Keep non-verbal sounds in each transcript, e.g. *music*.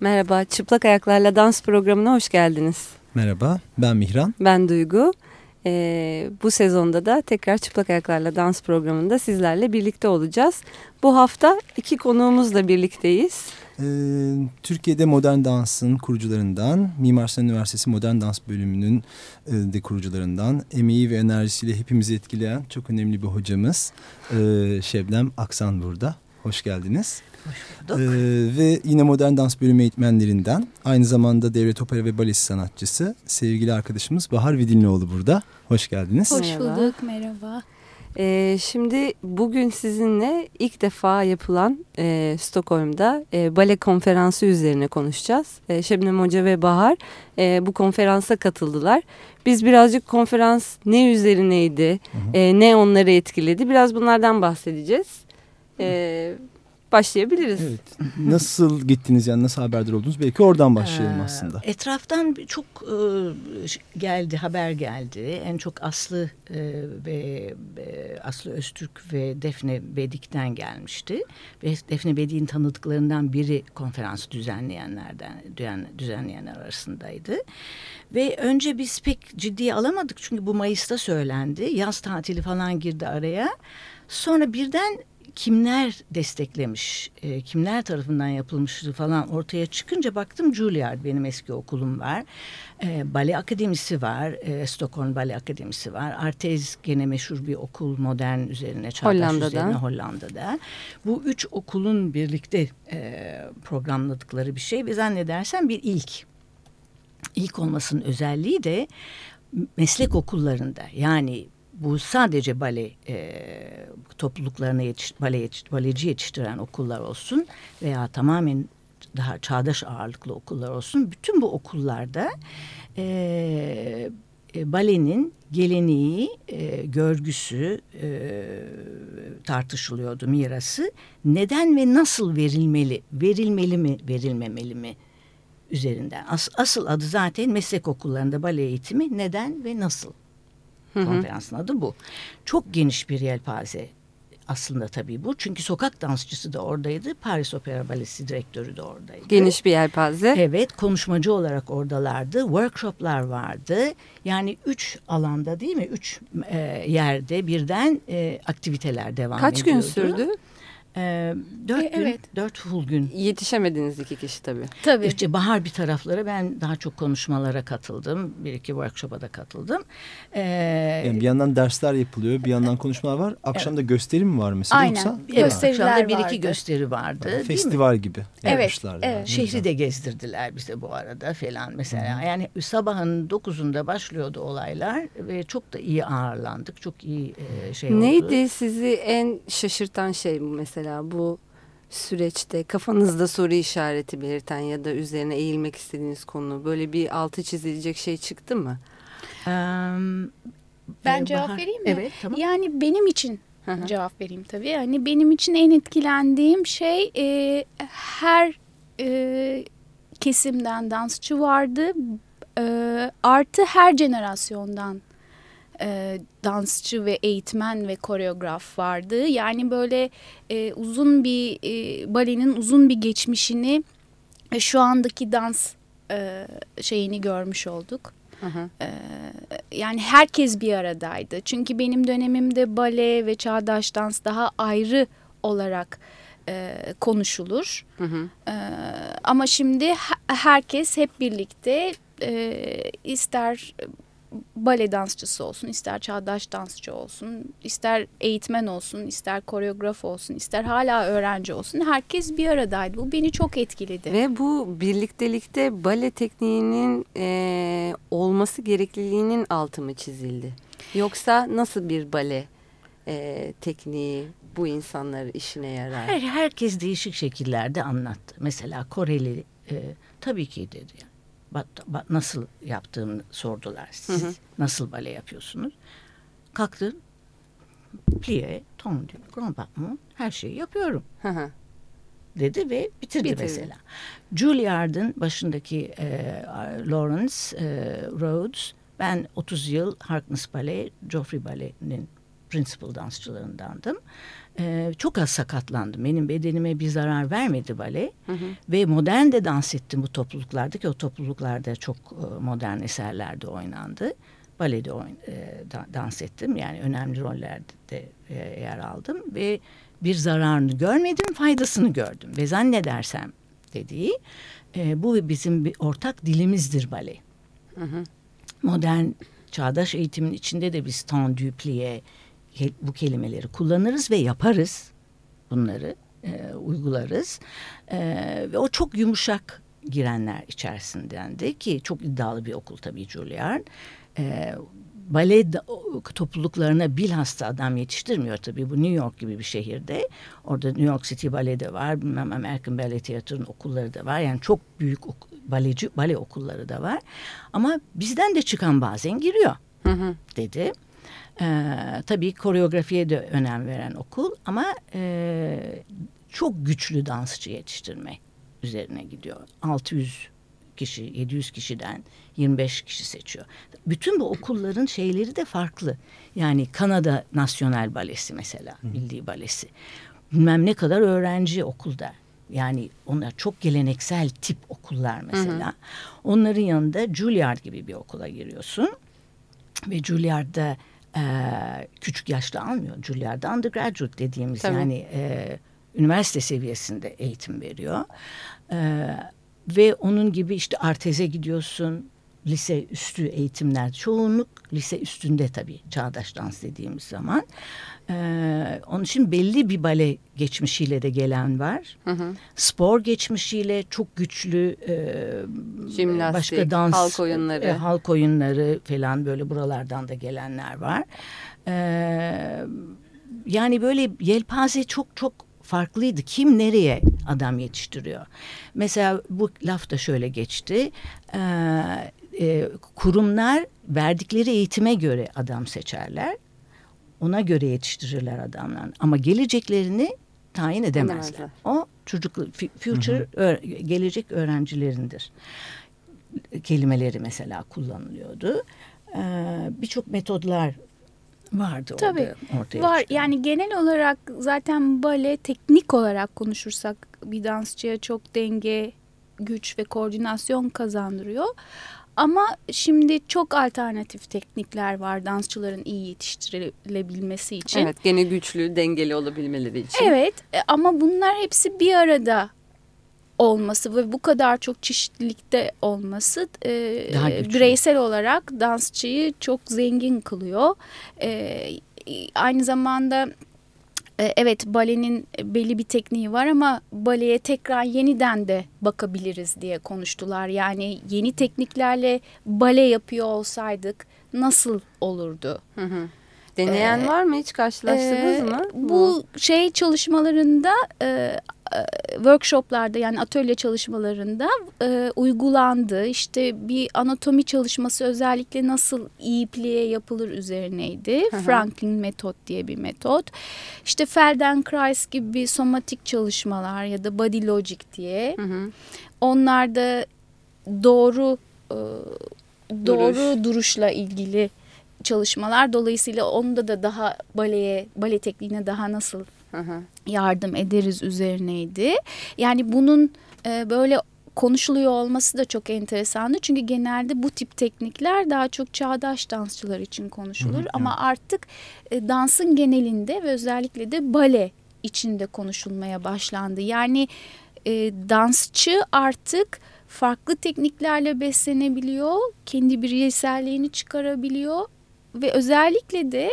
Merhaba, Çıplak Ayaklarla Dans programına hoş geldiniz. Merhaba, ben Mihran. Ben Duygu. Ee, bu sezonda da tekrar Çıplak Ayaklarla Dans programında sizlerle birlikte olacağız. Bu hafta iki konuğumuzla birlikteyiz. Ee, Türkiye'de modern dansın kurucularından, Mimar Sinan Üniversitesi Modern Dans Bölümünün e, de kurucularından, emeği ve enerjisiyle hepimizi etkileyen çok önemli bir hocamız e, Şebnem Aksan burada. Hoş geldiniz. Hoş bulduk. Ee, ve yine modern dans bölümü eğitmenlerinden aynı zamanda devlet opera ve balesi sanatçısı sevgili arkadaşımız Bahar Vidinlioğlu burada. Hoş geldiniz. Hoş bulduk, merhaba. Ee, şimdi bugün sizinle ilk defa yapılan e, Stockholm'da e, bale konferansı üzerine konuşacağız. E, Şebnem Hoca ve Bahar e, bu konferansa katıldılar. Biz birazcık konferans ne üzerineydi, e, ne onları etkiledi biraz bunlardan bahsedeceğiz. E, başlayabiliriz. Evet. Nasıl gittiniz yani nasıl haberdar oldunuz? Belki oradan başlayalım Ee, aslında. Etraftan çok e, geldi, haber geldi. En çok Aslı e, ve e, Aslı Öztürk ve Defne Bedik'ten gelmişti. Ve Defne Bedik'in tanıdıklarından biri konferansı düzenleyenlerden düzen, düzenleyenler arasındaydı. Ve önce biz pek ciddiye alamadık çünkü bu Mayıs'ta söylendi. Yaz tatili falan girdi araya. Sonra birden kimler desteklemiş, e, kimler tarafından yapılmıştı falan ortaya çıkınca baktım Juilliard benim eski okulum var. E, Bale Akademisi var, e, Stockholm Bale Akademisi var. Artez gene meşhur bir okul modern üzerine, çağdaş Hollanda'da. üzerine Hollanda'da. Bu üç okulun birlikte e, programladıkları bir şey ve zannedersem bir ilk. İlk olmasının özelliği de meslek okullarında yani bu sadece bale e, topluluklarına yetiş, bale yetiş, baleci yetiştiren okullar olsun veya tamamen daha çağdaş ağırlıklı okullar olsun. Bütün bu okullarda e, e, balenin geleneği, e, görgüsü e, tartışılıyordu mirası. Neden ve nasıl verilmeli, verilmeli mi, verilmemeli mi üzerinden. As, asıl adı zaten meslek okullarında bale eğitimi neden ve nasıl konferansın adı bu. Çok geniş bir yelpaze aslında tabii bu. Çünkü sokak dansçısı da oradaydı. Paris Opera Balesi direktörü de oradaydı. Geniş bir yelpaze. Evet konuşmacı olarak oradalardı. Workshoplar vardı. Yani üç alanda değil mi? Üç e, yerde birden e, aktiviteler devam Kaç gün ediyordu. sürdü? Dört E, gün, evet. dört full gün. Yetişemediniz iki kişi tabii. Tabii. İşte bahar bir taraflara ben daha çok konuşmalara katıldım. Bir iki workshop'a da katıldım. Ee, Yani bir yandan dersler yapılıyor, bir yandan konuşmalar var. Akşam da gösteri mi var mesela Aynen. yoksa? evet, gösteriler akşamda bir iki vardı. gösteri vardı. mi? Festival gibi Evet, evet. yani. Şehri de gezdirdiler bize bu arada falan mesela. Yani sabahın dokuzunda başlıyordu olaylar ve çok da iyi ağırlandık. Çok iyi şey oldu. Neydi sizi en şaşırtan şey bu mesela bu süreçte kafanızda soru işareti belirten ya da üzerine eğilmek istediğiniz konu böyle bir altı çizilecek şey çıktı mı? Eee, Ben e, cevap Bahar- vereyim mi? Evet tamam. Yani benim için cevap vereyim tabii. Yani benim için en etkilendiğim şey e, her e, kesimden dansçı vardı. E, artı her jenerasyondan e, dansçı ve eğitmen ve koreograf vardı. Yani böyle e, uzun bir e, balenin uzun bir geçmişini e, şu andaki dans e, şeyini görmüş olduk. Hı hı. Ee, yani herkes bir aradaydı. Çünkü benim dönemimde bale ve çağdaş dans daha ayrı olarak e, konuşulur. Hı hı. Ee, ama şimdi he- herkes hep birlikte e, ister bale dansçısı olsun, ister çağdaş dansçı olsun, ister eğitmen olsun, ister koreograf olsun, ister hala öğrenci olsun. Herkes bir aradaydı. Bu beni çok etkiledi. Ve bu birliktelikte bale tekniğinin e, olması gerekliliğinin altı mı çizildi? Yoksa nasıl bir bale e, tekniği bu insanlar işine yarar? Her, herkes değişik şekillerde anlattı. Mesela Koreli e, tabii ki dedi. Bat, bat- nasıl yaptığımı sordular. Siz Hı hı. nasıl bale yapıyorsunuz? Kalktım. Plie, tendu, grand battement her şeyi yapıyorum Hı hı. dedi ve bitirdi, Bitirdi. mesela. Juilliard'ın başındaki e, Lawrence e, Rhodes ben 30 yıl Harkness Ballet, Joffrey Ballet'nin principal dansçılarındandım. E, çok az sakatlandım. Benim bedenime bir zarar vermedi bale. Hı hı. Ve modern de dans ettim bu topluluklarda ki o topluluklarda çok e, modern eserlerde oynandı. Balede oyn, e, dans ettim. Yani önemli rollerde de e, yer aldım ve bir zararını görmedim, faydasını gördüm. Ve zannedersem dediği e, bu bizim bir ortak dilimizdir bale. Hı hı. Modern çağdaş eğitimin içinde de biz tendu, plié bu kelimeleri kullanırız ve yaparız bunları e, uygularız e, ve o çok yumuşak girenler içerisindendi ki çok iddialı bir okul tabii Juilliard. E, bale topluluklarına bilhassa adam yetiştirmiyor tabii. Bu New York gibi bir şehirde. Orada New York City Ballet var. Bilmem American Ballet Theatre'ın okulları da var. Yani çok büyük baleci, bale okulları da var. Ama bizden de çıkan bazen giriyor hı hı. dedi. Ee, tabii koreografiye de önem veren okul ama e, çok güçlü dansçı yetiştirme üzerine gidiyor. 600 kişi, 700 kişiden 25 kişi seçiyor. Bütün bu okulların şeyleri de farklı. Yani Kanada Nasyonel Balesi mesela, Hı. Milli Balesi. Bilmem ne kadar öğrenci okulda. Yani onlar çok geleneksel tip okullar mesela. Hı hı. Onların yanında Juilliard gibi bir okula giriyorsun. Ve Juilliard'da e, küçük yaşta almıyor. Juilliard'da undergraduate dediğimiz Tabii. yani e, üniversite seviyesinde eğitim veriyor. E, ve onun gibi işte Artez'e gidiyorsun, lise üstü eğitimler çoğunluk lise üstünde tabii çağdaş dans dediğimiz zaman. Ee, onun için belli bir bale geçmişiyle de gelen var. Hı hı. Spor geçmişiyle çok güçlü e, Jimnastik, başka dans, halk oyunları. E, halk oyunları falan böyle buralardan da gelenler var. Ee, yani böyle yelpaze çok çok farklıydı. Kim nereye adam yetiştiriyor? Mesela bu laf da şöyle geçti. Ee, e, kurumlar verdikleri eğitime göre adam seçerler. Ona göre yetiştirirler adamlar. Ama geleceklerini tayin edemezler. O çocuk future hı hı. Öğ, gelecek öğrencilerindir. Kelimeleri mesela kullanılıyordu. Ee, Birçok metodlar vardı Tabii, orada ortaya var. Çıkan. Yani genel olarak zaten bale teknik olarak konuşursak bir dansçıya çok denge, güç ve koordinasyon kazandırıyor. Ama şimdi çok alternatif teknikler var dansçıların iyi yetiştirilebilmesi için. Evet gene güçlü dengeli olabilmeleri için. Evet e, ama bunlar hepsi bir arada olması ve bu kadar çok çeşitlilikte olması e, bireysel olarak dansçıyı çok zengin kılıyor. E, aynı zamanda evet balenin belli bir tekniği var ama baleye tekrar yeniden de bakabiliriz diye konuştular. Yani yeni tekniklerle bale yapıyor olsaydık nasıl olurdu? Hı hı. Deneyen ee, var mı hiç karşılaştınız e, mı? Bu, şey çalışmalarında e, e, workshoplarda yani atölye çalışmalarında e, uygulandı. İşte bir anatomi çalışması özellikle nasıl ipliğe yapılır üzerineydi. Hı hı. Franklin metot diye bir metot. İşte Feldenkrais gibi somatik çalışmalar ya da body logic diye. Hı hı. Onlar da doğru e, doğru Duruş. duruşla ilgili çalışmalar. Dolayısıyla onda da daha baleye, bale tekniğine daha nasıl yardım ederiz üzerineydi. Yani bunun e, böyle konuşuluyor olması da çok enteresandı. Çünkü genelde bu tip teknikler daha çok çağdaş dansçılar için konuşulur. Hı, Ama evet. artık e, dansın genelinde ve özellikle de bale içinde konuşulmaya başlandı. Yani e, dansçı artık farklı tekniklerle beslenebiliyor, kendi bireyselliğini çıkarabiliyor ve özellikle de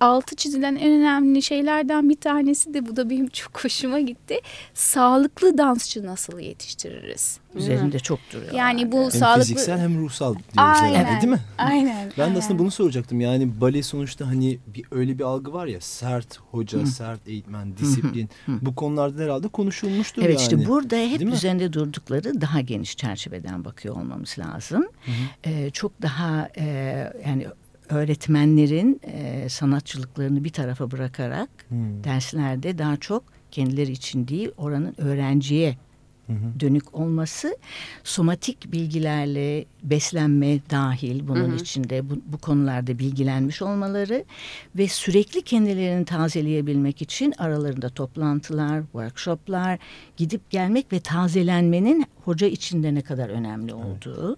altı çizilen en önemli şeylerden bir tanesi de bu da benim *laughs* çok hoşuma gitti. Sağlıklı dansçı nasıl yetiştiririz? Üzerinde çok duruyor. Yani bu hem sağlıklı... fiziksel hem ruhsal diyoruz aynen, yani değil mi? Aynen. ben de aslında bunu soracaktım. Yani bale sonuçta hani bir öyle bir algı var ya sert hoca, Hı. sert eğitmen, disiplin. Hı. bu konolarda herhalde konuşulmuştur evet, yani. Evet işte burada hep üzerinde durdukları daha geniş çerçeveden bakıyor olmamız lazım. Hı hı. Ee, çok daha e, yani öğretmenlerin e, sanatçılıklarını bir tarafa bırakarak hmm. derslerde daha çok kendileri için değil oranın öğrenciye dönük olması somatik bilgilerle beslenme dahil bunun Hı hı. içinde bu, bu konularda bilgilenmiş olmaları ve sürekli kendilerini tazeleyebilmek için aralarında toplantılar, workshoplar, gidip gelmek ve tazelenmenin hoca içinde ne kadar önemli olduğu.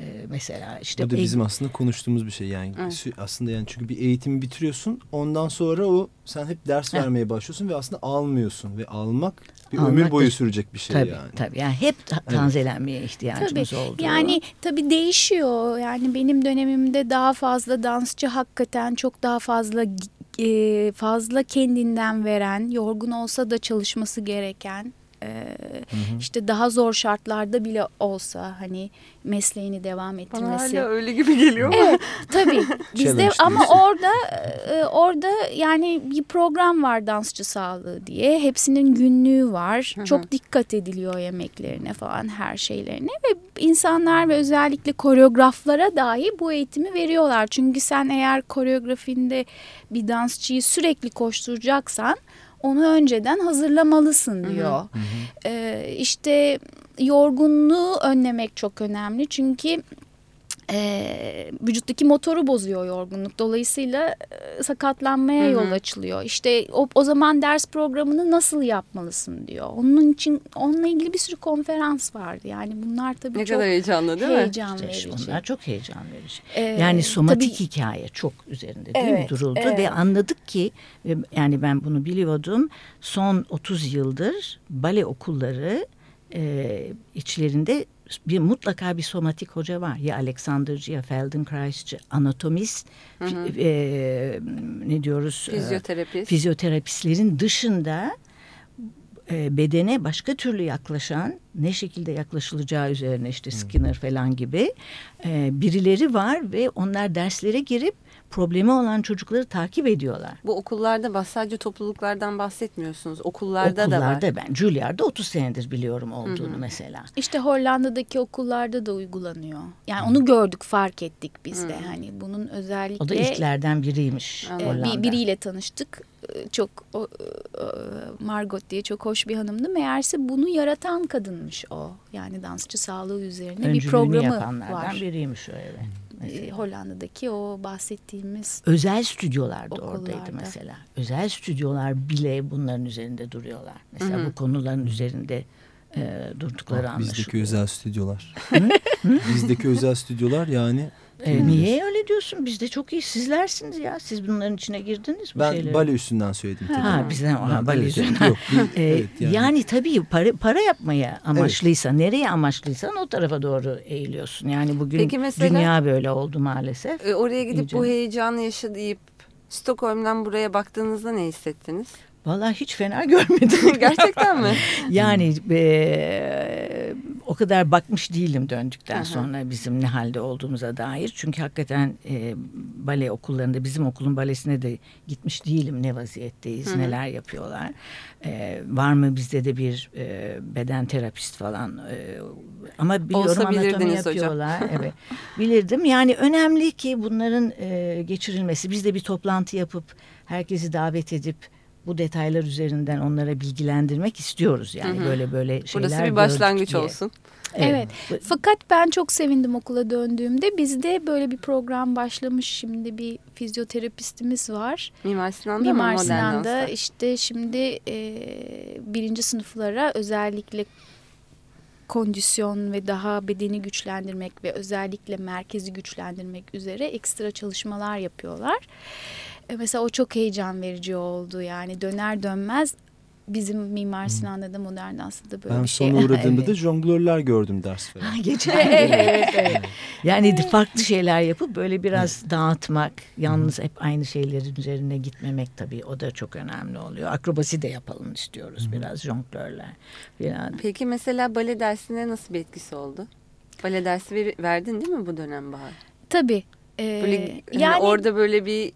Ee, mesela işte Bu da bizim aslında konuştuğumuz bir şey yani Evet. Aslında yani çünkü bir eğitimi bitiriyorsun ondan sonra o sen hep ders Evet. vermeye başlıyorsun ve aslında almıyorsun ve almak bir Almak ömür da- boyu sürecek bir şey tabii, yani. Tabii yani hep ta- tazelenmeye ihtiyacımız Tabii. oldu. Yani tabii değişiyor. Yani benim dönemimde daha fazla dansçı hakikaten çok daha fazla e, fazla kendinden veren, yorgun olsa da çalışması gereken e, işte daha zor şartlarda bile olsa hani mesleğini devam Bana ettirmesi. hala öyle gibi geliyor. Evet tabii. *laughs* Bizde ama orada e, orada yani bir program var dansçı sağlığı diye. Hepsinin günlüğü var. Hı hı. çok dikkat ediliyor yemeklerine falan her şeylerine. Ve insanlar ve özellikle koreograflara dahi bu eğitimi veriyorlar. Çünkü sen eğer koreografinde bir dansçıyı sürekli koşturacaksan onu önceden hazırlamalısın diyor. Ee, işte yorgunluğu önlemek çok önemli. Çünkü e, vücuttaki motoru bozuyor yorgunluk. Dolayısıyla e, sakatlanmaya Hı hı. yol açılıyor. İşte o, o zaman ders programını nasıl yapmalısın diyor. Onun için onunla ilgili bir sürü konferans vardı. Yani bunlar tabii Ne çok kadar heyecanlı değil mi? heyecan İşte verici. onlar çok heyecan verici. Ee, Yani somatik tabii- hikaye çok üzerinde değil Evet, mi duruldu evet. ve anladık ki yani ben bunu biliyordum son 30 yıldır bale okulları e, içlerinde bir mutlaka bir somatik hoca var. Ya Alexander'cı ya Feldenkrais'çı, anatomist, Hı hı. e, ne diyoruz? e, Fizyoterapist. fizyoterapistlerin dışında e, bedene başka türlü yaklaşan ne şekilde yaklaşılacağı üzerine işte Skinner falan gibi e, birileri var ve onlar derslere girip problemi olan çocukları takip ediyorlar. Bu okullarda bas- sadece topluluklardan bahsetmiyorsunuz. Okullarda, da var. Okullarda ben Juilliard'da 30 senedir biliyorum olduğunu mesela. İşte Hollanda'daki okullarda da uygulanıyor. Yani onu gördük, fark ettik biz de. Hani bunun özellikle O da ilklerden biriymiş e, Hollanda. bir, biriyle tanıştık. E, Çok o, e, Margot diye çok hoş bir hanımdı. Meğerse bunu yaratan kadınmış o. Yani dansçı sağlığı üzerine bir programı yapanlardan var. biriymiş o evet. E, Mesela. Hollanda'daki o bahsettiğimiz Özel stüdyolar da oradaydı mesela. Özel stüdyolar bile bunların üzerinde duruyorlar. Mesela Hı hı. bu konuların üzerinde e, durdukları Bak, anlaşılıyor. bizdeki özel stüdyolar. bizdeki özel stüdyolar yani E, niye öyle diyorsun? Biz de çok iyi sizlersiniz ya. Siz bunların içine girdiniz bu ben bale üstünden söyledim tabii. Ha bizden ha, bale evet, üzerinden. Yok, bir- E, evet, yani. yani. tabii para, para yapmaya amaçlıysa, nereye amaçlıysan o tarafa doğru eğiliyorsun. Yani bugün Peki mesela- dünya böyle oldu maalesef. E, oraya gidip İyice. bu heyecanı yaşayıp Stockholm'dan buraya baktığınızda ne hissettiniz? Vallahi hiç fena görmedim. *laughs* Gerçekten mi? *laughs* Yani e, o kadar bakmış değilim döndükten Aha. sonra bizim ne halde olduğumuza dair. Çünkü hakikaten e, bale okullarında bizim okulun balesine de gitmiş değilim ne vaziyetteyiz, Hı hı. neler yapıyorlar. E, var mı bizde de bir e, beden terapist falan e, ama biliyorum Olsa anatomi bilirdiniz hocam. yapıyorlar. *laughs* evet bilirdim. Yani önemli ki bunların e, geçirilmesi. Biz de bir toplantı yapıp herkesi davet edip bu detaylar üzerinden onlara bilgilendirmek istiyoruz yani Hı hı. böyle böyle şeyler Burası bir başlangıç diye. olsun. Evet. Fakat ben çok sevindim okula döndüğümde. Bizde böyle bir program başlamış. Şimdi bir fizyoterapistimiz var. Mimar Sinan'da? Mimar Sinan'da işte şimdi e, birinci sınıflara özellikle kondisyon ve daha bedeni güçlendirmek ve özellikle merkezi güçlendirmek üzere ekstra çalışmalar yapıyorlar. E, mesela o çok heyecan verici oldu yani döner dönmez bizim Mimar Sinan'da da modern dansta da böyle Ben bir şey. sonra *laughs* uğradığımda Evet. da jonglörler gördüm ders veren. *laughs* Ha, geçen evet, evet. Yani farklı şeyler yapıp böyle biraz dağıtmak, yalnız hep aynı şeylerin üzerine gitmemek tabii o da çok önemli oluyor. Akrobasi de yapalım istiyoruz biraz jonglörler falan. Peki mesela bale dersine nasıl bir etkisi oldu? Bale dersi ver- verdin değil mi bu dönem Bahar? Tabii. E, Böyle hani yani orada böyle bir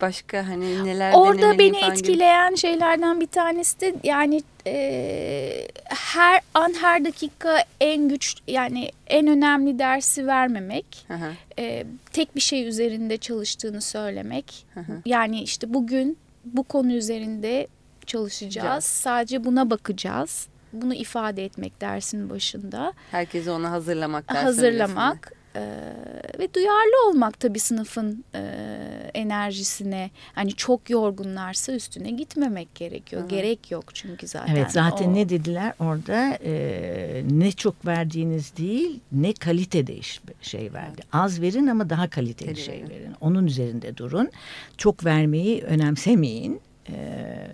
başka hani neler Orada beni falan gibi. etkileyen şeylerden bir tanesi de yani e, her an her dakika en güç yani en önemli dersi vermemek. Hı hı, E, tek bir şey üzerinde çalıştığını söylemek. hı. Yani işte bugün bu konu üzerinde çalışacağız. Çalışacağız. Sadece buna bakacağız. bunu ifade etmek dersin başında. Herkesi ona hazırlamak. Hazırlamak. Ve duyarlı olmak tabii sınıfın e, enerjisine. Hani çok yorgunlarsa üstüne gitmemek gerekiyor. Hı. Gerek yok çünkü zaten. Evet zaten o... ne dediler orada e, ne çok verdiğiniz değil ne kalitede iş, şey verdi. Az verin ama daha kaliteli Tabii. şey verin. Onun üzerinde durun. Çok vermeyi önemsemeyin. E,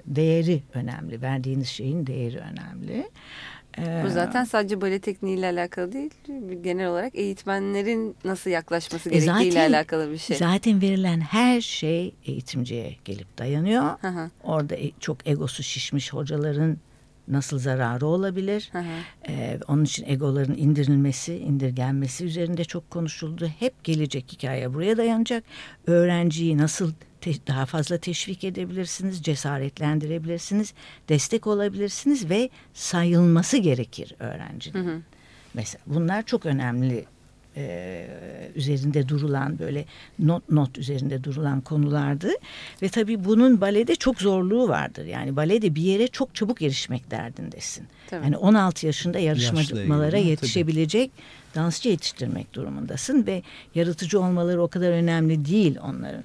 değeri önemli. Verdiğiniz şeyin değeri önemli. Bu zaten sadece bale tekniğiyle alakalı değil. Genel olarak eğitmenlerin nasıl yaklaşması e gerektiğiyle zaten, alakalı bir şey. Zaten verilen her şey eğitimciye gelip dayanıyor. Hı hı. Orada e, çok egosu şişmiş hocaların nasıl zararı olabilir? Hı hı. Ee, onun için egoların indirilmesi, indirgenmesi üzerinde çok konuşuldu. Hep gelecek hikaye buraya dayanacak. Öğrenciyi nasıl daha fazla teşvik edebilirsiniz, cesaretlendirebilirsiniz, destek olabilirsiniz ve sayılması gerekir öğrencinin. Hı hı. Mesela bunlar çok önemli e, üzerinde durulan böyle not not üzerinde durulan konulardı ve tabii bunun balede çok zorluğu vardır. Yani balede bir yere çok çabuk erişmek derdindesin. Tabii. Yani 16 yaşında yarışmalara yetişebilecek tabii. dansçı yetiştirmek durumundasın ve yaratıcı olmaları o kadar önemli değil onların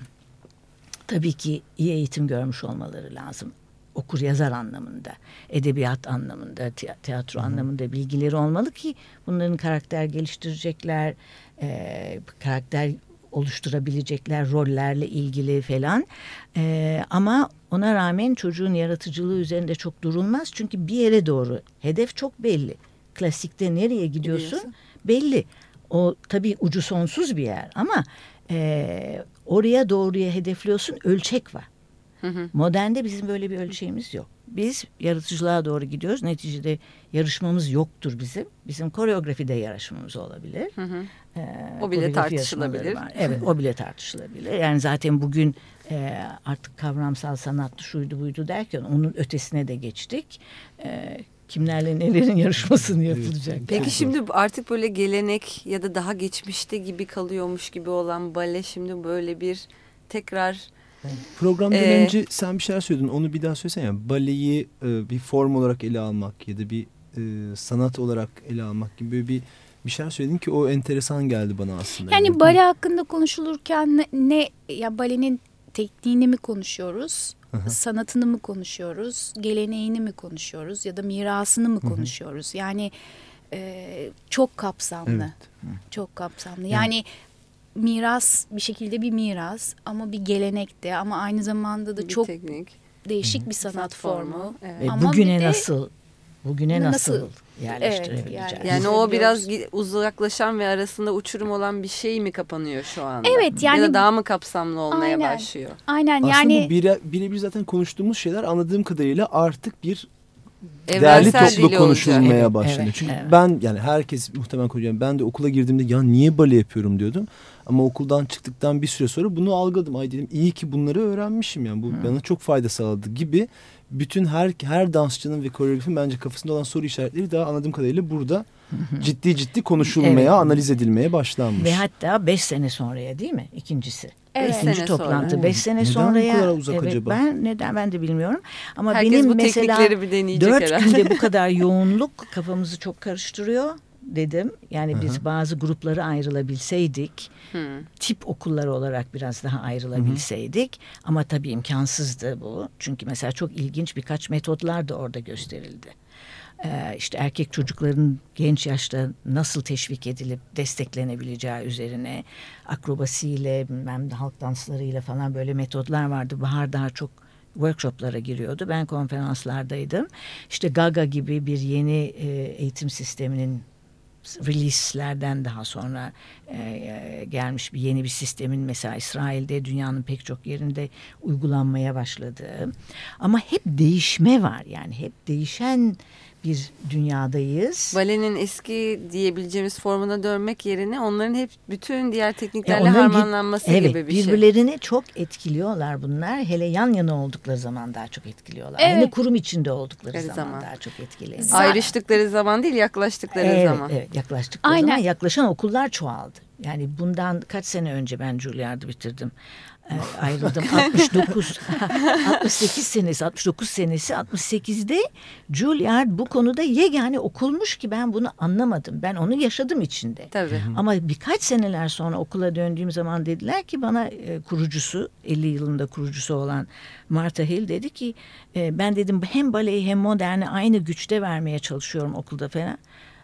tabii ki iyi eğitim görmüş olmaları lazım. Okur yazar anlamında, edebiyat anlamında, tiyatro Hı. anlamında bilgileri olmalı ki bunların karakter geliştirecekler, e, karakter oluşturabilecekler rollerle ilgili falan. E, ama ona rağmen çocuğun yaratıcılığı üzerinde çok durulmaz. Çünkü bir yere doğru hedef çok belli. Klasikte nereye gidiyorsun Biliyorsun. belli. O tabii ucu sonsuz bir yer ama e, oraya doğruya hedefliyorsun ölçek var. Hı hı. Modernde bizim böyle bir ölçeğimiz yok. Biz yaratıcılığa doğru gidiyoruz. Neticede yarışmamız yoktur bizim. Bizim koreografide yarışmamız olabilir. Hı hı. Ee, o bile tartışılabilir. Evet o bile tartışılabilir. Yani zaten bugün e, artık kavramsal sanat şuydu buydu derken onun ötesine de geçtik. E, kimlerle nelerin yarışmasını yapılacak. Peki şimdi artık böyle gelenek ya da daha geçmişte gibi kalıyormuş gibi olan bale şimdi böyle bir tekrar Programdan ee, önce sen bir şeyler söyledin. Onu bir daha söylesene. Yani baleyi e, bir form olarak ele almak ya da bir e, sanat olarak ele almak gibi bir bir şeyler söyledin ki o enteresan geldi bana aslında. Yani, yani. bale hakkında konuşulurken ne, ne ya balenin tekniğini mi konuşuyoruz? Sanatını mı konuşuyoruz, geleneğini mi konuşuyoruz ya da mirasını mı konuşuyoruz? Yani e, çok kapsamlı, evet. çok kapsamlı. Yani evet. miras bir şekilde bir miras ama bir gelenekte ama aynı zamanda da bir çok teknik. değişik bir sanat, sanat formu. formu. Evet. Ama bugüne de, nasıl bugüne nasıl, nasıl yerleştirebileceğiz. Evet, yani, o biraz uzaklaşan ve arasında uçurum olan bir şey mi kapanıyor şu anda? Evet yani. Ya da daha mı kapsamlı olmaya aynen, başlıyor? Aynen Aslında yani. Aslında bire, birebir zaten konuştuğumuz şeyler anladığım kadarıyla artık bir değerli toplu konuşulmaya evet, başladı. Evet, Çünkü evet. ben yani herkes muhtemelen konuşuyor. Ben de okula girdiğimde ya niye bale yapıyorum diyordum. Ama okuldan çıktıktan bir süre sonra bunu algıladım. Ay dedim iyi ki bunları öğrenmişim yani bu Hı. bana çok fayda sağladı gibi bütün her her dansçının ve koreografin bence kafasında olan soru işaretleri daha anladığım kadarıyla burada ciddi ciddi konuşulmaya, evet. analiz edilmeye başlanmış. Ve hatta beş sene sonraya değil mi ikincisi? Evet. İkinci sene toplantı sonra. beş sene neden sonraya. Neden bu kadar uzak evet, acaba? Ben neden ben de bilmiyorum. Ama Herkes benim bu mesela bir dört herhalde. günde bu kadar yoğunluk kafamızı çok karıştırıyor dedim. Yani biz Hı-hı. bazı grupları ayrılabilseydik, Hı. tip okulları olarak biraz daha ayrılabilseydik. Hı-hı. Ama tabii imkansızdı bu. Çünkü mesela çok ilginç birkaç metotlar da orada gösterildi. Ee, işte erkek çocukların genç yaşta nasıl teşvik edilip desteklenebileceği üzerine akrobasiyle, bilmem halk danslarıyla falan böyle metodlar vardı. Bahar daha çok workshoplara giriyordu. Ben konferanslardaydım. İşte Gaga gibi bir yeni e, eğitim sisteminin release'lerden daha sonra e, e, gelmiş bir yeni bir sistemin mesela İsrail'de dünyanın pek çok yerinde uygulanmaya başladığı. Ama hep değişme var yani hep değişen bir dünyadayız. Balenin eski diyebileceğimiz formuna dönmek yerine onların hep bütün diğer tekniklerle ya harmanlanması evet, gibi bir şey. Birbirlerini çok etkiliyorlar bunlar. Hele yan yana oldukları zaman daha çok etkiliyorlar. Evet. Hele kurum içinde oldukları zaman, zaman daha çok etkiliyorlar. Ayrıştıkları zaman değil yaklaştıkları evet, zaman. Evet yaklaştıkları Aynen. zaman yaklaşan okullar çoğaldı. Yani bundan kaç sene önce ben Juilliard'ı bitirdim. E, ayrıldım *laughs* 69 68 senesi 69 senesi 68'de Juilliard bu konuda yegane okulmuş ki ben bunu anlamadım. Ben onu yaşadım içinde. Tabii. Ama birkaç seneler sonra okula döndüğüm zaman dediler ki bana e, kurucusu 50 yılında kurucusu olan Martha Hill dedi ki e, ben dedim hem baleyi hem moderni aynı güçte vermeye çalışıyorum okulda falan.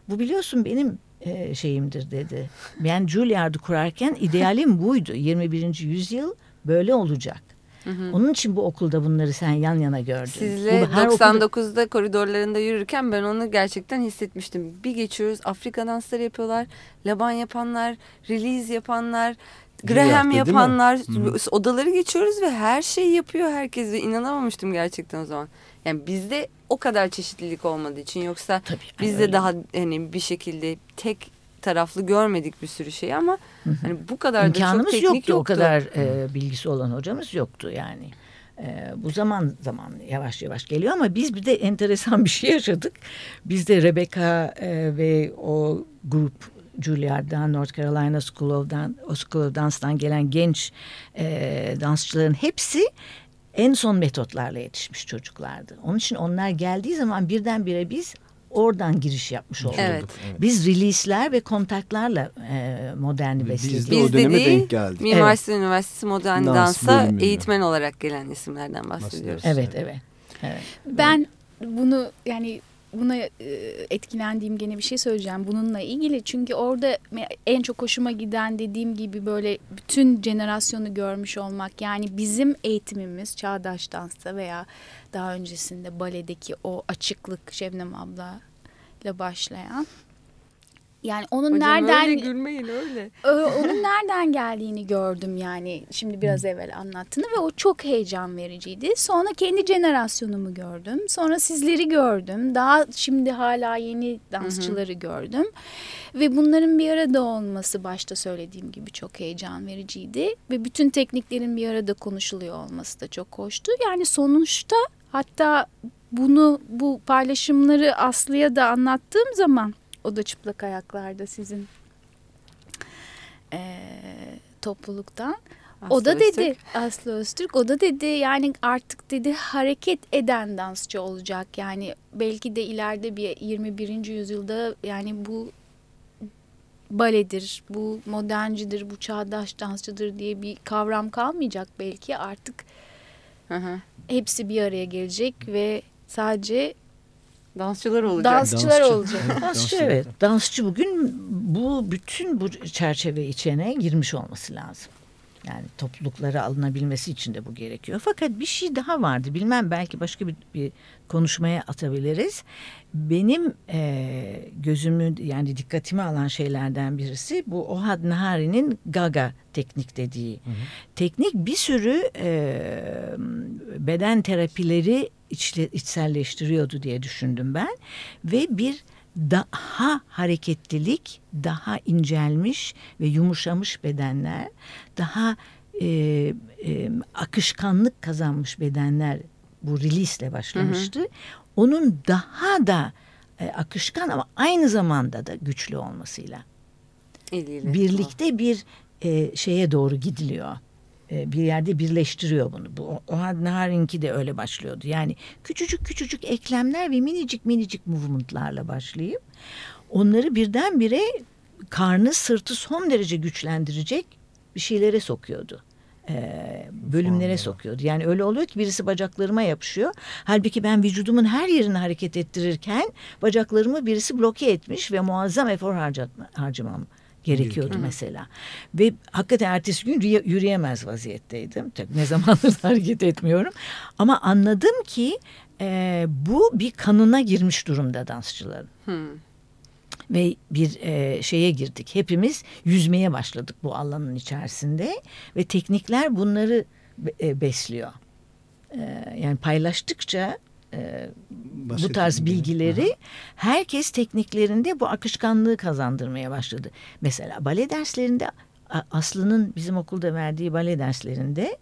Bu biliyorsun benim e, şeyimdir dedi. Ben Juilliard'ı kurarken idealim buydu. 21. yüzyıl böyle olacak. Onun için bu okulda bunları sen yan yana gördün. Sizle Bu her okulda- 99'da koridorlarında yürürken ben onu gerçekten hissetmiştim. Bir geçiyoruz Afrika dansları yapıyorlar. Laban yapanlar, release yapanlar, Graham yapanlar. Hı. Odaları geçiyoruz ve her şeyi yapıyor herkes. Ve inanamamıştım gerçekten o zaman. Yani bizde o kadar çeşitlilik olmadığı için yoksa Tabii, biz de öyle. daha hani bir şekilde tek taraflı görmedik bir sürü şey ama hani bu kadar da çok teknik yoktu. yoktu. O kadar e, bilgisi olan hocamız yoktu yani. E, bu zaman zaman yavaş yavaş geliyor ama biz bir de enteresan bir şey yaşadık. Biz de Rebecca e, ve o grup Juilliard'dan, North Carolina School of'dan, o School of Dance'dan gelen genç e, dansçıların hepsi en son metotlarla yetişmiş çocuklardı. Onun için onlar geldiği zaman birdenbire biz oradan giriş yapmış olduk. Evet. Biz release'ler ve kontaklarla e, moderni Ve biz besledik. de o Biz döneme dediği denk geldik. Mimar Evet. Üniversitesi Modern Dans Dans'a bölümünde. eğitmen olarak gelen isimlerden bahsediyoruz. Evet, evet. evet. Ben bunu yani buna e, etkilendiğim gene bir şey söyleyeceğim bununla ilgili. Çünkü orada en çok hoşuma giden dediğim gibi böyle bütün jenerasyonu görmüş olmak. Yani bizim eğitimimiz çağdaş dansta veya daha öncesinde baledeki o açıklık Şebnem ablayla başlayan. Yani onun Hocam nereden öyle gülmeyin öyle. Onun nereden geldiğini gördüm yani şimdi biraz evvel anlattığını ve o çok heyecan vericiydi. Sonra kendi jenerasyonumu gördüm. Sonra sizleri gördüm. Daha şimdi hala yeni dansçıları gördüm. Ve bunların bir arada olması başta söylediğim gibi çok heyecan vericiydi. Ve bütün tekniklerin bir arada konuşuluyor olması da çok hoştu. Yani sonuçta hatta bunu bu paylaşımları Aslı'ya da anlattığım zaman o da çıplak ayaklarda sizin eee, topluluktan. o da Aslı dedi Öztürk. Aslı Öztürk o da dedi yani artık dedi hareket eden dansçı olacak yani belki de ileride bir 21. yüzyılda yani bu baledir, bu moderncidir, bu çağdaş dansçıdır diye bir kavram kalmayacak belki artık hepsi bir araya gelecek ve sadece Dansçılar olacak. dansçılar Dansçı. olacak. *laughs* Dansçı evet. Dansçı bugün bu bütün bu çerçeve içine girmiş olması lazım. Yani topluluklara alınabilmesi için de bu gerekiyor. Fakat bir şey daha vardı. Bilmem belki başka bir, bir konuşmaya atabiliriz. Benim e, gözümü yani dikkatimi alan şeylerden birisi bu Ohad Nahari'nin Gaga teknik dediği. Teknik bir sürü e, beden terapileri içle, içselleştiriyordu diye düşündüm ben. Ve bir daha hareketlilik, daha incelmiş ve yumuşamış bedenler, daha e, e, akışkanlık kazanmış bedenler bu release ile başlamıştı. Onun daha da e, akışkan ama aynı zamanda da güçlü olmasıyla Eliyle. birlikte bir e, şeye doğru gidiliyor. E, bir yerde birleştiriyor bunu. Bu Ohad de öyle başlıyordu. Yani küçücük küçücük eklemler ve minicik minicik movement'larla başlayıp onları birdenbire karnı sırtı son derece güçlendirecek bir şeylere sokuyordu. E, bölümlere sokuyordu. Yani öyle oluyor ki birisi bacaklarıma yapışıyor. Halbuki ben vücudumun her yerini hareket ettirirken bacaklarımı birisi bloke etmiş ve muazzam efor harcamam gerekiyordu Hı. mesela. Ve hakikaten ertesi gün yürüye- yürüyemez vaziyetteydim. Tabii ne zamandır *laughs* hareket etmiyorum. Ama anladım ki e, bu bir kanına girmiş durumda dansçıların. Hı. Ve bir e, şeye girdik. Hepimiz yüzmeye başladık bu alanın içerisinde. Ve teknikler bunları e, besliyor. E, yani paylaştıkça e, bu tarz bilgileri herkes tekniklerinde bu akışkanlığı kazandırmaya başladı. Mesela bale derslerinde Aslı'nın bizim okulda verdiği bale derslerinde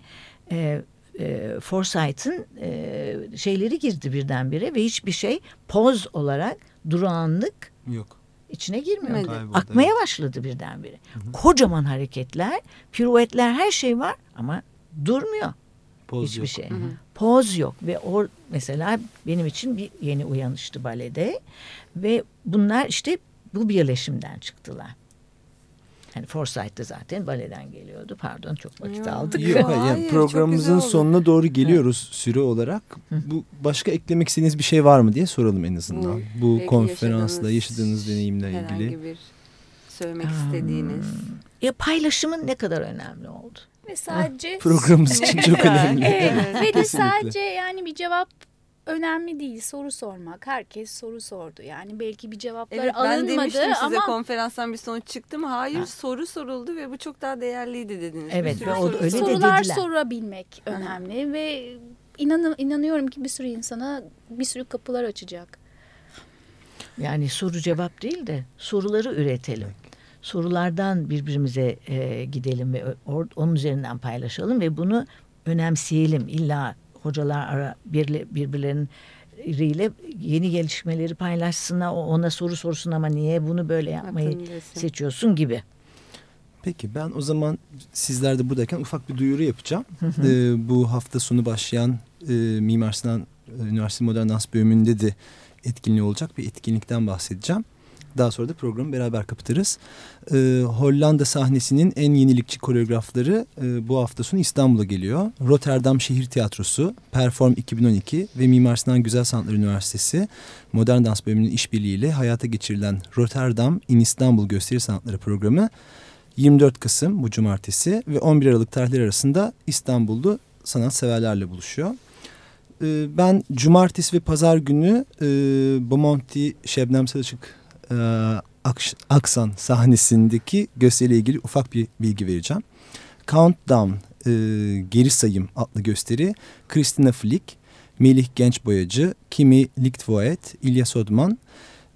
e, e, Forsyth'ın e, şeyleri girdi birdenbire ve hiçbir şey poz olarak durağanlık Yok. içine. Kayboldu, Akmaya evet. başladı birdenbire. Kocaman hareketler, piruetler her şey var ama durmuyor. Poz Hiçbir yok. şey. Poz yok ve o mesela benim için bir yeni uyanıştı balede ve bunlar işte bu birleşimden çıktılar. Yani Forsyth de zaten baleden geliyordu. Pardon çok vakit Ya. aldık. Yok, Hayır, yani çok programımızın sonuna doğru geliyoruz süre olarak. Bu başka eklemek istediğiniz bir şey var mı diye soralım en azından. Bu, belki konferansla yaşadığınız yaşadığınız deneyimle ilgili. Herhangi bir söylemek Hmm. istediğiniz. Ya paylaşımın ne kadar önemli oldu. Ve sadece *laughs* Programımız için çok önemli. Evet. Ve de sadece yani bir cevap önemli değil. Soru sormak. Herkes soru sordu. Yani belki bir cevaplar Evet ben alınmadı demiştim size ama konferanstan bir sonuç çıktı mı? Hayır Ha. soru soruldu ve bu çok daha değerliydi dediniz. Evet, Bir sürü ve o- soru öyle de sorular dediler. sorabilmek önemli ve inan inanıyorum ki bir sürü insana bir sürü kapılar açacak. Yani soru cevap değil de soruları üretelim. Sorulardan birbirimize e, gidelim ve or- onun üzerinden paylaşalım ve bunu önemseyelim. İlla hocalar ara, birle, birbirleriyle yeni gelişmeleri paylaşsınlar. O ona soru sorsun ama niye bunu böyle yapmayı Aklını desin. seçiyorsun gibi. Peki ben o zaman sizler de buradayken ufak bir duyuru yapacağım. Ee, bu hafta sonu başlayan e, Mimar Sinan e, Üniversitesi Modern Dans bölümünde de etkinliği olacak bir etkinlikten bahsedeceğim. Daha sonra da programı beraber kapatırız. Ee, Hollanda sahnesinin en yenilikçi koreografları e, bu hafta sonu İstanbul'a geliyor. Rotterdam Şehir Tiyatrosu, Perform 2012 ve Mimar Sinan Güzel Sanatlar Üniversitesi Modern Dans bölümünün işbirliğiyle hayata geçirilen Rotterdam in İstanbul Gösteri Sanatları programı 24 Kasım bu cumartesi ve 11 Aralık tarihleri arasında İstanbul'da sanatseverlerle buluşuyor. Ee, ben cumartesi ve pazar günü e, Bomonti Şebnem Salıçık e, Akş- Aksan sahnesindeki gösteriyle ilgili ufak bir bilgi vereceğim. Countdown e, Geri Sayım adlı gösteri Christina Flick, Melih Genç Boyacı, Kimi Lichtvoet, İlyas Odman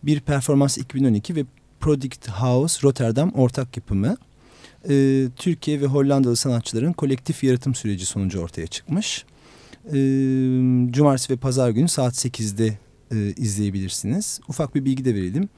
bir performans 2012 ve Product House Rotterdam ortak yapımı. Ee, Türkiye ve Hollandalı sanatçıların kolektif yaratım süreci sonucu ortaya çıkmış. Ee, Cumartesi ve Pazar günü saat 8'de e, izleyebilirsiniz. Ufak bir bilgi de verelim.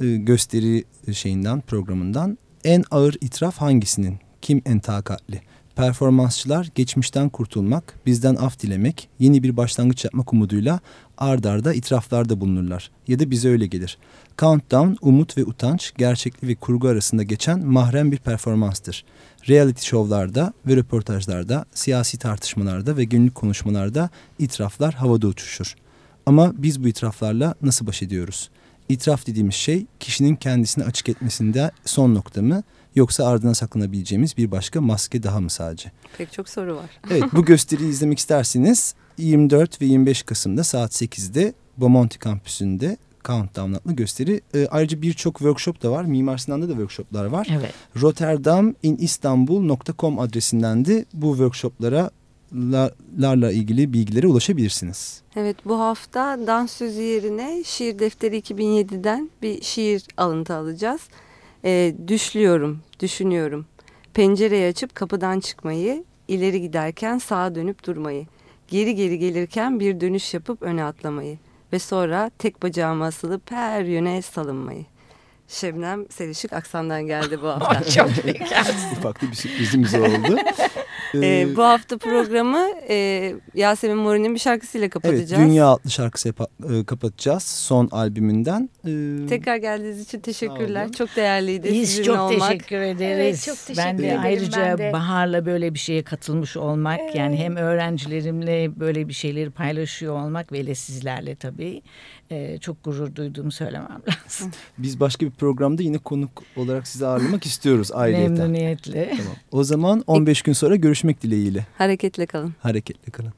Ee, gösteri şeyinden programından en ağır itiraf hangisinin? Kim en takatli? Performansçılar geçmişten kurtulmak, bizden af dilemek, yeni bir başlangıç yapmak umuduyla ard arda itiraflarda bulunurlar. Ya da bize öyle gelir. Countdown, umut ve utanç, gerçeklik ve kurgu arasında geçen mahrem bir performanstır. Reality şovlarda ve röportajlarda, siyasi tartışmalarda ve günlük konuşmalarda itiraflar havada uçuşur. Ama biz bu itiraflarla nasıl baş ediyoruz? İtiraf dediğimiz şey kişinin kendisini açık etmesinde son nokta mı yoksa ardına saklanabileceğimiz bir başka maske daha mı sadece? Pek çok soru var. Evet bu gösteriyi izlemek isterseniz 24 ve 25 Kasım'da saat 8'de Bomonti kampüsünde Countdown adlı gösteri. Ee, ayrıca birçok workshop da var. Mimar Sinan'da da workshoplar var. Evet. rotterdamistanbul.com adresinden de bu workshoplara la- larla ilgili bilgilere ulaşabilirsiniz. Evet bu hafta dans sözü yerine şiir defteri 2007'den bir şiir alıntı alacağız. Ee, düşlüyorum, düşünüyorum. Pencereyi açıp kapıdan çıkmayı, ileri giderken sağa dönüp durmayı, geri geri gelirken bir dönüş yapıp öne atlamayı ve sonra tek bacağıma asılıp her yöne salınmayı. Şebnem Selişik Aksan'dan geldi bu *laughs* hafta. Çok güzel. *laughs* Ufak da bir sürprizimiz oldu. Ee, bu hafta programı e, Yasemin Morin'in bir şarkısıyla Evet, kapatacağız. Dünya adlı şarkısı e, kapatacağız son albümünden. Ee, Tekrar geldiğiniz için teşekkürler. Çok değerliydi Biz sizinle çok olmak. teşekkür ederiz. Evet, çok teşekkür ben de ederim ayrıca ben de. Bahar'la böyle bir şeye katılmış olmak yani hem öğrencilerimle böyle bir şeyleri paylaşıyor olmak ve de sizlerle tabii e, çok gurur duyduğumu söylemem *laughs* lazım. Biz başka bir programda yine konuk olarak sizi ağırlamak istiyoruz ayrıca. Memnuniyetle. Tamam. O zaman 15 gün sonra görüşmek dileğiyle. Hareketle kalın. Hareketli kalın.